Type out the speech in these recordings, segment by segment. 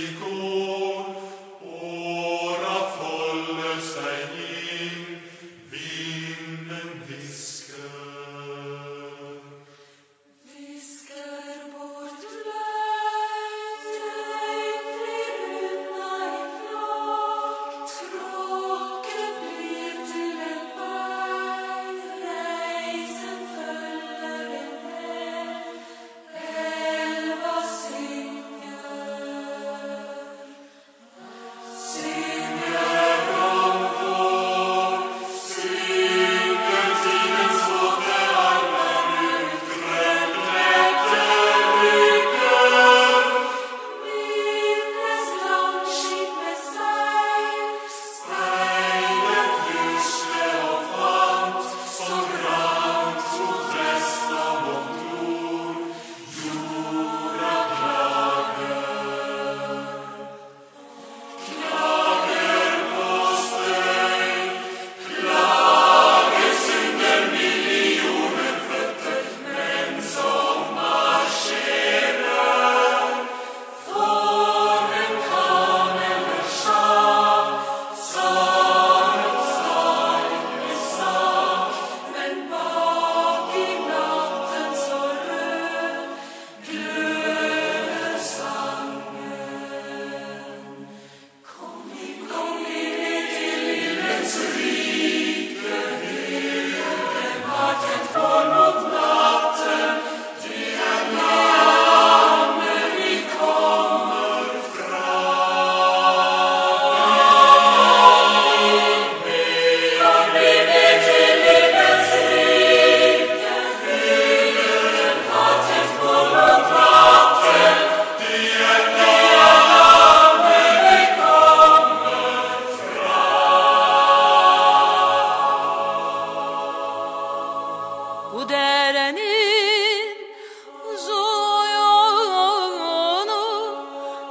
Chico.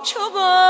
چوبان